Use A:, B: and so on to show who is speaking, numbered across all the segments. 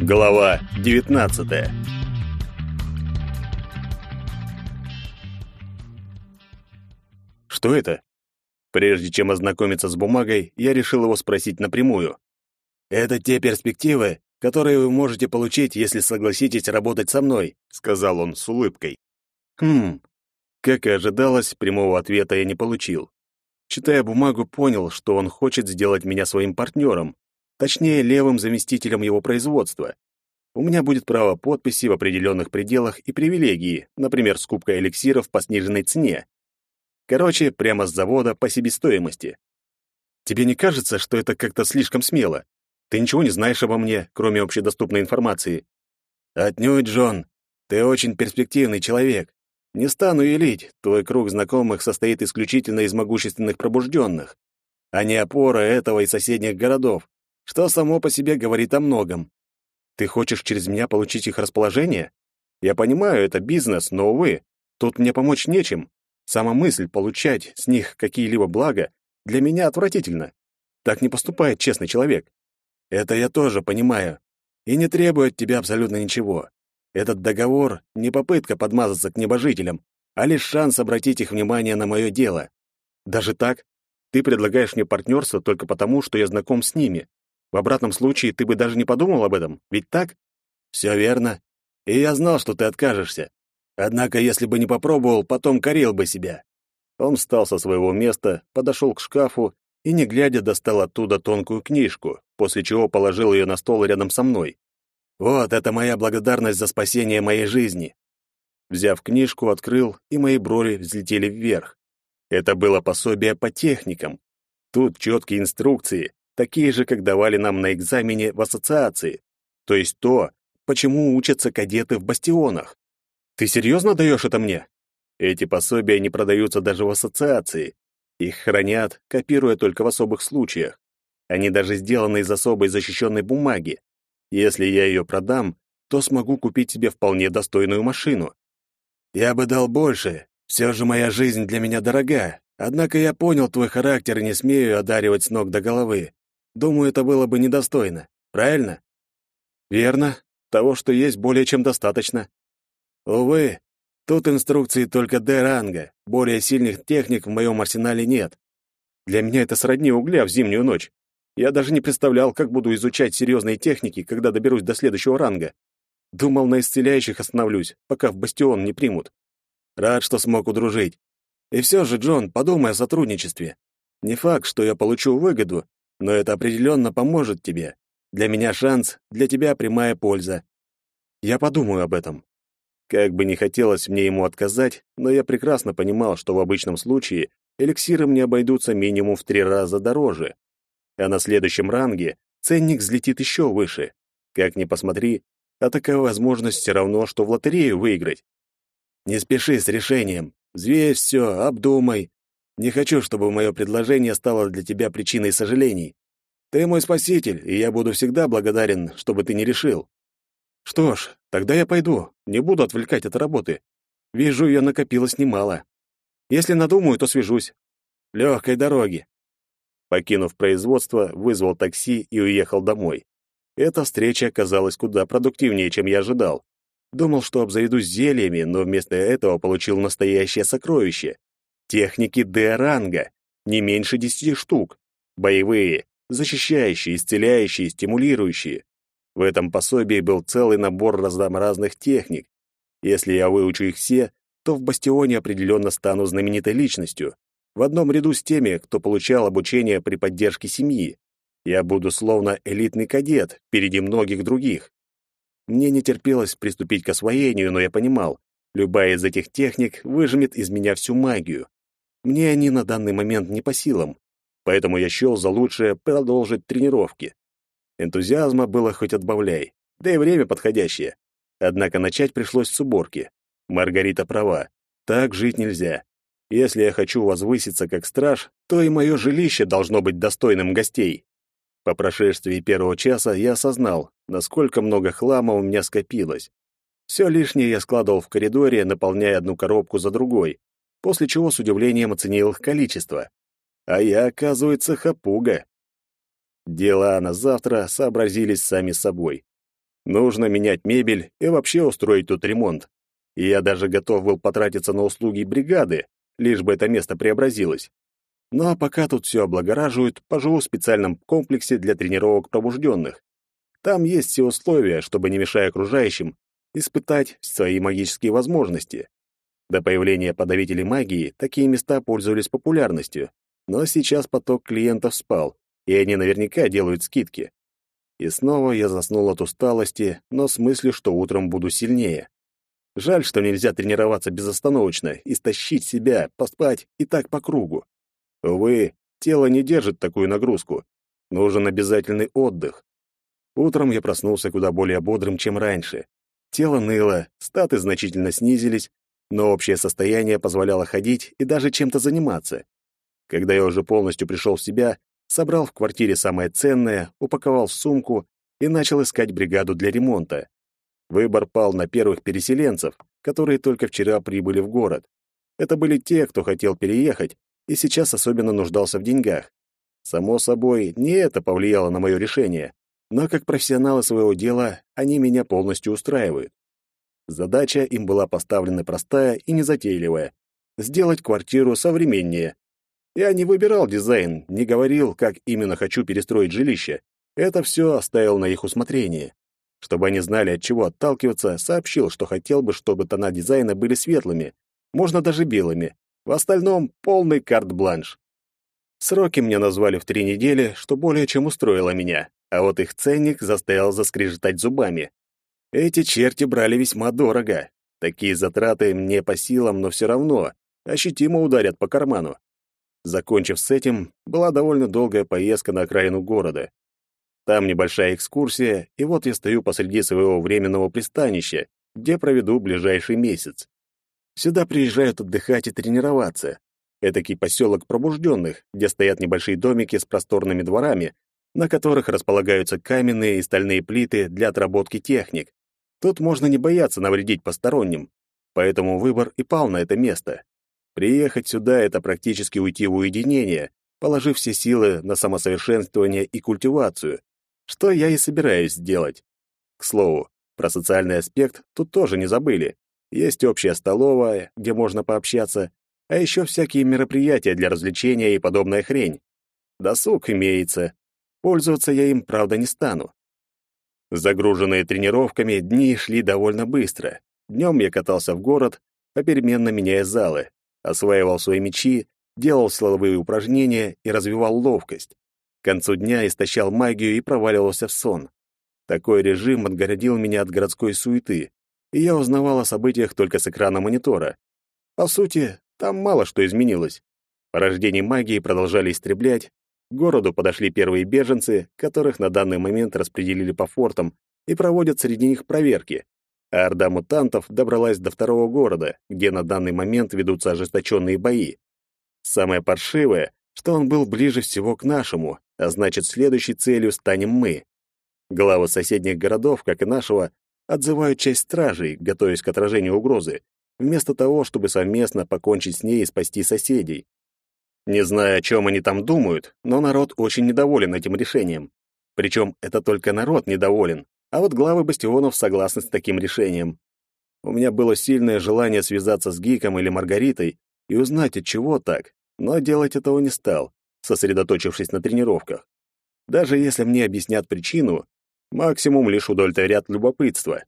A: Глава 19. Что это? Прежде чем ознакомиться с бумагой, я решил его спросить напрямую.
B: Это те перспективы, которые вы можете получить, если согласитесь работать со мной, сказал он с улыбкой.
A: Хм. Как и ожидалось, прямого ответа я не получил. Читая бумагу, понял, что он хочет сделать меня своим партнером, точнее, левым заместителем его производства. У меня будет право подписи в определенных пределах и привилегии, например, скупка эликсиров по сниженной цене. Короче, прямо с завода по себестоимости. Тебе не кажется, что это как-то слишком смело? Ты ничего не знаешь обо мне, кроме общедоступной информации.
B: Отнюдь, Джон. Ты очень перспективный человек. Не стану елить, твой круг знакомых состоит исключительно из могущественных пробужденных, а не опора этого и соседних городов, что само по себе говорит о многом.
A: Ты хочешь через меня получить их расположение? Я понимаю, это бизнес, но, увы, тут мне помочь нечем. Сама мысль получать с них какие-либо блага для меня отвратительна. Так не поступает честный человек.
B: Это я тоже понимаю. И не требую от тебя абсолютно ничего. Этот договор — не попытка подмазаться к небожителям, а лишь шанс обратить их внимание на мое дело.
A: Даже так? Ты предлагаешь мне партнерство только потому, что я знаком с ними. В обратном случае ты бы даже не подумал об этом, ведь так?
B: Все верно. И я знал, что ты откажешься. Однако, если бы не попробовал, потом корил бы себя.
A: Он встал со своего места, подошел к шкафу и, не глядя, достал оттуда тонкую книжку, после чего положил ее на стол рядом со мной.
B: Вот это моя благодарность за спасение моей жизни.
A: Взяв книжку, открыл, и мои брови взлетели вверх. Это было пособие по техникам. Тут четкие инструкции, такие же, как давали нам на экзамене в ассоциации. То есть то, почему учатся кадеты в бастионах. Ты серьезно даешь это мне? Эти пособия не продаются даже в ассоциации. Их хранят, копируя только в особых случаях. Они даже сделаны из особой защищенной бумаги. Если я ее продам, то смогу купить себе вполне достойную машину.
B: Я бы дал больше. Все же моя жизнь для меня дорога. Однако я понял твой характер и не смею одаривать с ног до головы. Думаю, это было бы недостойно. Правильно?
A: Верно. Того, что есть, более чем достаточно.
B: Увы, тут инструкции только Д-ранга. Более сильных техник в моем арсенале нет.
A: Для меня это сродни угля в зимнюю ночь. Я даже не представлял, как буду изучать серьезные техники, когда доберусь до следующего ранга. Думал, на исцеляющих остановлюсь, пока в бастион не примут.
B: Рад, что смог удружить. И все же, Джон, подумай о сотрудничестве. Не факт, что я получу выгоду, но это определенно поможет тебе. Для меня шанс, для тебя прямая польза.
A: Я подумаю об этом. Как бы не хотелось мне ему отказать, но я прекрасно понимал, что в обычном случае эликсиры мне обойдутся минимум в три раза дороже. А на следующем ранге ценник взлетит еще выше. Как ни посмотри, а такая возможность все равно, что в лотерею выиграть.
B: Не спеши с решением. Взвесь все, обдумай. Не хочу, чтобы мое предложение стало для тебя причиной сожалений. Ты мой спаситель, и я буду всегда благодарен, чтобы ты не решил.
A: Что ж, тогда я пойду, не буду отвлекать от работы. Вижу, ее накопилось немало. Если надумаю, то свяжусь.
B: Легкой дороги.
A: Покинув производство, вызвал такси и уехал домой. Эта встреча оказалась куда продуктивнее, чем я ожидал. Думал, что обзаведусь зельями, но вместо этого получил настоящее сокровище. Техники Д-ранга, не меньше десяти штук. Боевые, защищающие, исцеляющие, стимулирующие. В этом пособии был целый набор разнообразных техник. Если я выучу их все, то в бастионе определенно стану знаменитой личностью, в одном ряду с теми, кто получал обучение при поддержке семьи. Я буду словно элитный кадет впереди многих других. Мне не терпелось приступить к освоению, но я понимал, любая из этих техник выжмет из меня всю магию. Мне они на данный момент не по силам, поэтому я счел за лучшее продолжить тренировки. Энтузиазма было хоть отбавляй, да и время подходящее. Однако начать пришлось с уборки. Маргарита права, так жить нельзя. Если я хочу возвыситься как страж, то и мое жилище должно быть достойным гостей. По прошествии первого часа я осознал, насколько много хлама у меня скопилось. Все лишнее я складывал в коридоре, наполняя одну коробку за другой, после чего с удивлением оценил их количество. А я, оказывается, хапуга. Дела на завтра сообразились сами собой. Нужно менять мебель и вообще устроить тут ремонт. И я даже готов был потратиться на услуги бригады, лишь бы это место преобразилось. Ну а пока тут все облагораживают, поживу в специальном комплексе для тренировок пробужденных. Там есть все условия, чтобы, не мешая окружающим, испытать свои магические возможности. До появления подавителей магии такие места пользовались популярностью, но сейчас поток клиентов спал, и они наверняка делают скидки. И снова я заснул от усталости, но с мыслью, что утром буду сильнее. Жаль, что нельзя тренироваться безостановочно, истощить себя, поспать и так по кругу. Увы, тело не держит такую нагрузку. Нужен обязательный отдых. Утром я проснулся куда более бодрым, чем раньше. Тело ныло, статы значительно снизились, но общее состояние позволяло ходить и даже чем-то заниматься. Когда я уже полностью пришел в себя, собрал в квартире самое ценное, упаковал в сумку и начал искать бригаду для ремонта. Выбор пал на первых переселенцев, которые только вчера прибыли в город. Это были те, кто хотел переехать и сейчас особенно нуждался в деньгах. Само собой, не это повлияло на мое решение, но как профессионалы своего дела они меня полностью устраивают. Задача им была поставлена простая и незатейливая — сделать квартиру современнее. Я не выбирал дизайн, не говорил, как именно хочу перестроить жилище. Это все оставил на их усмотрение. Чтобы они знали, от чего отталкиваться, сообщил, что хотел бы, чтобы тона дизайна были светлыми, можно даже белыми. В остальном полный карт-бланш. Сроки мне назвали в три недели, что более чем устроило меня, а вот их ценник заставил заскрежетать зубами. Эти черти брали весьма дорого. Такие затраты мне по силам, но все равно ощутимо ударят по карману. Закончив с этим, была довольно долгая поездка на окраину города. Там небольшая экскурсия, и вот я стою посреди своего временного пристанища, где проведу ближайший месяц. Сюда приезжают отдыхать и тренироваться. Этакий поселок пробужденных, где стоят небольшие домики с просторными дворами, на которых располагаются каменные и стальные плиты для отработки техник. Тут можно не бояться навредить посторонним, поэтому выбор и пал на это место. Приехать сюда — это практически уйти в уединение, положив все силы на самосовершенствование и культивацию, что я и собираюсь сделать. К слову, про социальный аспект тут тоже не забыли. Есть общая столовая, где можно пообщаться, а еще всякие мероприятия для развлечения и подобная хрень. Досуг имеется. Пользоваться я им, правда, не стану. Загруженные тренировками, дни шли довольно быстро. Днем я катался в город, попеременно меняя залы, осваивал свои мечи, делал силовые упражнения и развивал ловкость. К концу дня истощал магию и проваливался в сон. Такой режим отгородил меня от городской суеты, и я узнавал о событиях только с экрана монитора. По сути, там мало что изменилось. Порождение магии продолжали истреблять, к городу подошли первые беженцы, которых на данный момент распределили по фортам и проводят среди них проверки. А орда мутантов добралась до второго города, где на данный момент ведутся ожесточенные бои. Самое паршивое, что он был ближе всего к нашему, а значит, следующей целью станем мы. Главы соседних городов, как и нашего, отзывают часть стражей, готовясь к отражению угрозы, вместо того, чтобы совместно покончить с ней и спасти соседей. Не знаю, о чем они там думают, но народ очень недоволен этим решением. Причем это только народ недоволен, а вот главы бастионов согласны с таким решением. У меня было сильное желание связаться с Гиком или Маргаритой и узнать, от чего так, но делать этого не стал, сосредоточившись на тренировках. Даже если мне объяснят причину, максимум лишь удовлетворят любопытство.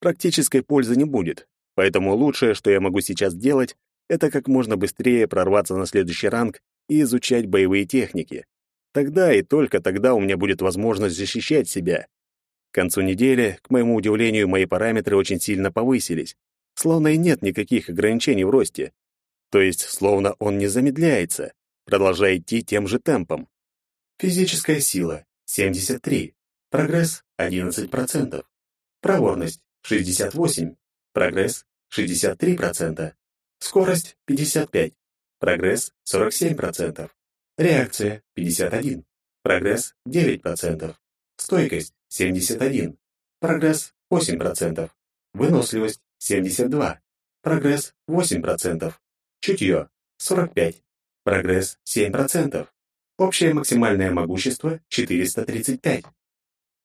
A: Практической пользы не будет, поэтому лучшее, что я могу сейчас сделать, это как можно быстрее прорваться на следующий ранг и изучать боевые техники. Тогда и только тогда у меня будет возможность защищать себя. К концу недели, к моему удивлению, мои параметры очень сильно повысились, словно и нет никаких ограничений в росте. То есть, словно он не замедляется, продолжая идти тем же темпом. Физическая сила — 73, прогресс — 11%, проворность — 68, прогресс — 63%, Скорость 55. Прогресс 47%. Реакция 51. Прогресс 9%. Стойкость 71. Прогресс 8%. Выносливость 72. Прогресс 8%. Чутье 45. Прогресс 7%. Общее максимальное могущество 435.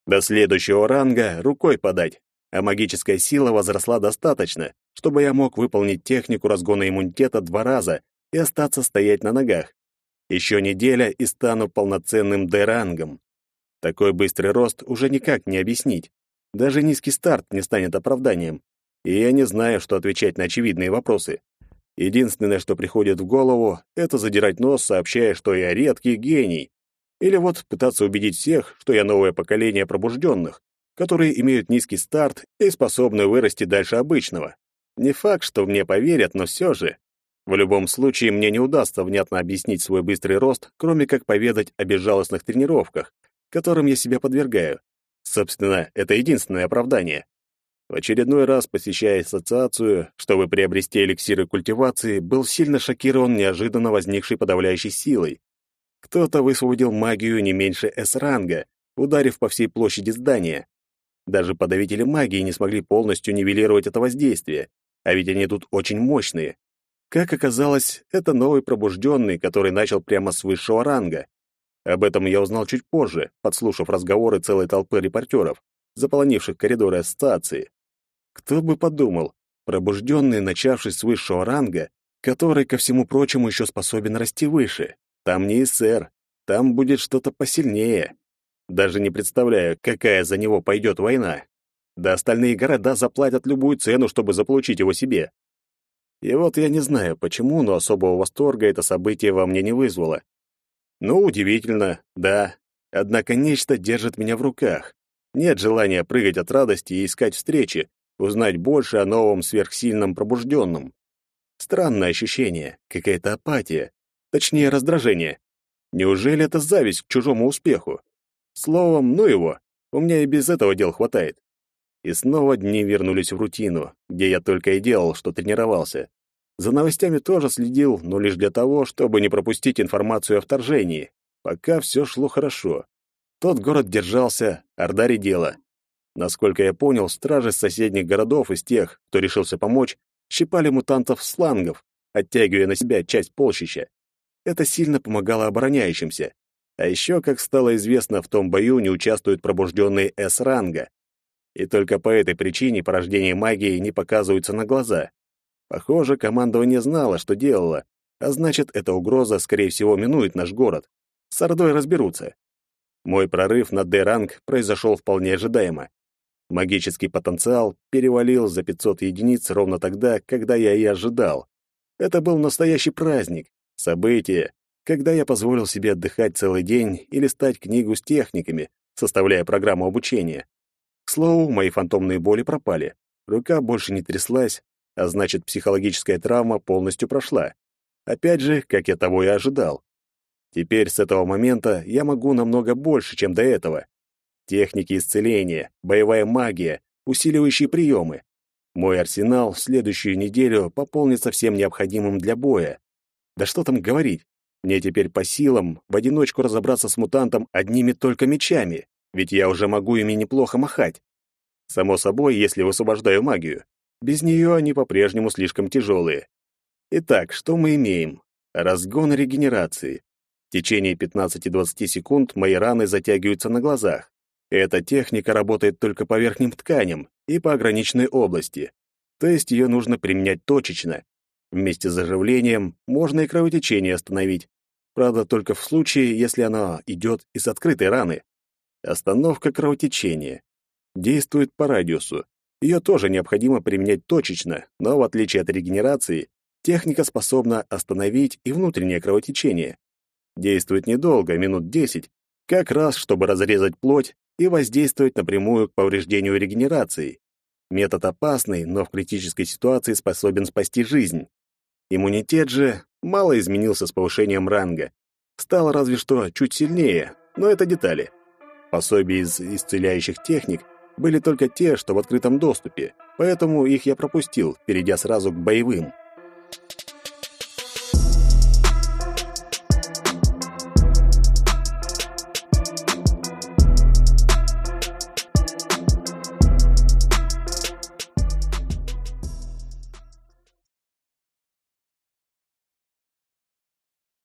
A: До следующего ранга рукой подать, а магическая сила возросла достаточно, чтобы я мог выполнить технику разгона иммунитета два раза и остаться стоять на ногах. Еще неделя и стану полноценным Д-рангом. Такой быстрый рост уже никак не объяснить. Даже низкий старт не станет оправданием. И я не знаю, что отвечать на очевидные вопросы. Единственное, что приходит в голову, это задирать нос, сообщая, что я редкий гений. Или вот пытаться убедить всех, что я новое поколение пробужденных, которые имеют низкий старт и способны вырасти дальше обычного. Не факт, что мне поверят, но все же. В любом случае, мне не удастся внятно объяснить свой быстрый рост, кроме как поведать о безжалостных тренировках, которым я себя подвергаю. Собственно, это единственное оправдание. В очередной раз, посещая ассоциацию, чтобы приобрести эликсиры культивации, был сильно шокирован неожиданно возникшей подавляющей силой. Кто-то высвободил магию не меньше С-ранга, ударив по всей площади здания. Даже подавители магии не смогли полностью нивелировать это воздействие, а ведь они тут очень мощные. Как оказалось, это новый пробужденный, который начал прямо с высшего ранга. Об этом я узнал чуть позже, подслушав разговоры целой толпы репортеров, заполонивших коридоры ассоциации. Кто бы подумал, пробужденный, начавший с высшего ранга, который, ко всему прочему, еще способен расти выше. Там не СССР, там будет что-то посильнее. Даже не представляю, какая за него пойдет война. Да остальные города заплатят любую цену, чтобы заполучить его себе. И вот я не знаю, почему, но особого восторга это событие во мне не вызвало. Ну, удивительно, да. Однако нечто держит меня в руках. Нет желания прыгать от радости и искать встречи, узнать больше о новом сверхсильном пробужденном. Странное ощущение, какая-то апатия, точнее раздражение. Неужели это зависть к чужому успеху? Словом, ну его, у меня и без этого дел хватает. И снова дни вернулись в рутину, где я только и делал, что тренировался. За новостями тоже следил, но лишь для того, чтобы не пропустить информацию о вторжении. Пока все шло хорошо. Тот город держался, Орда редела. Насколько я понял, стражи соседних городов из тех, кто решился помочь, щипали мутантов слангов, оттягивая на себя часть полчища. Это сильно помогало обороняющимся. А еще, как стало известно, в том бою не участвуют пробужденные С-ранга. И только по этой причине порождение магии не показываются на глаза. Похоже, командование знало, что делало, а значит, эта угроза, скорее всего, минует наш город. С Ордой разберутся. Мой прорыв на Д-ранг произошел вполне ожидаемо. Магический потенциал перевалил за 500 единиц ровно тогда, когда я и ожидал. Это был настоящий праздник, событие, когда я позволил себе отдыхать целый день и листать книгу с техниками, составляя программу обучения. К слову, мои фантомные боли пропали. Рука больше не тряслась, а значит, психологическая травма полностью прошла. Опять же, как я того и ожидал. Теперь с этого момента я могу намного больше, чем до этого. Техники исцеления, боевая магия, усиливающие приемы. Мой арсенал в следующую неделю пополнится всем необходимым для боя. Да что там говорить, мне теперь по силам в одиночку разобраться с мутантом одними только мечами, ведь я уже могу ими неплохо махать. Само собой, если высвобождаю магию. Без нее они по-прежнему слишком тяжелые. Итак, что мы имеем? Разгон регенерации. В течение 15-20 секунд мои раны затягиваются на глазах. Эта техника работает только по верхним тканям и по ограниченной области, то есть ее нужно применять точечно. Вместе с заживлением можно и кровотечение остановить. Правда, только в случае, если оно идет из открытой раны. Остановка кровотечения. Действует по радиусу. Ее тоже необходимо применять точечно, но в отличие от регенерации, техника способна остановить и внутреннее кровотечение. Действует недолго, минут 10, как раз чтобы разрезать плоть и воздействовать напрямую к повреждению регенерации. Метод опасный, но в критической ситуации способен спасти жизнь. Иммунитет же мало изменился с повышением ранга. Стал разве что чуть сильнее, но это детали. Пособие из исцеляющих техник были только те, что в открытом доступе, поэтому их я пропустил, перейдя сразу к боевым.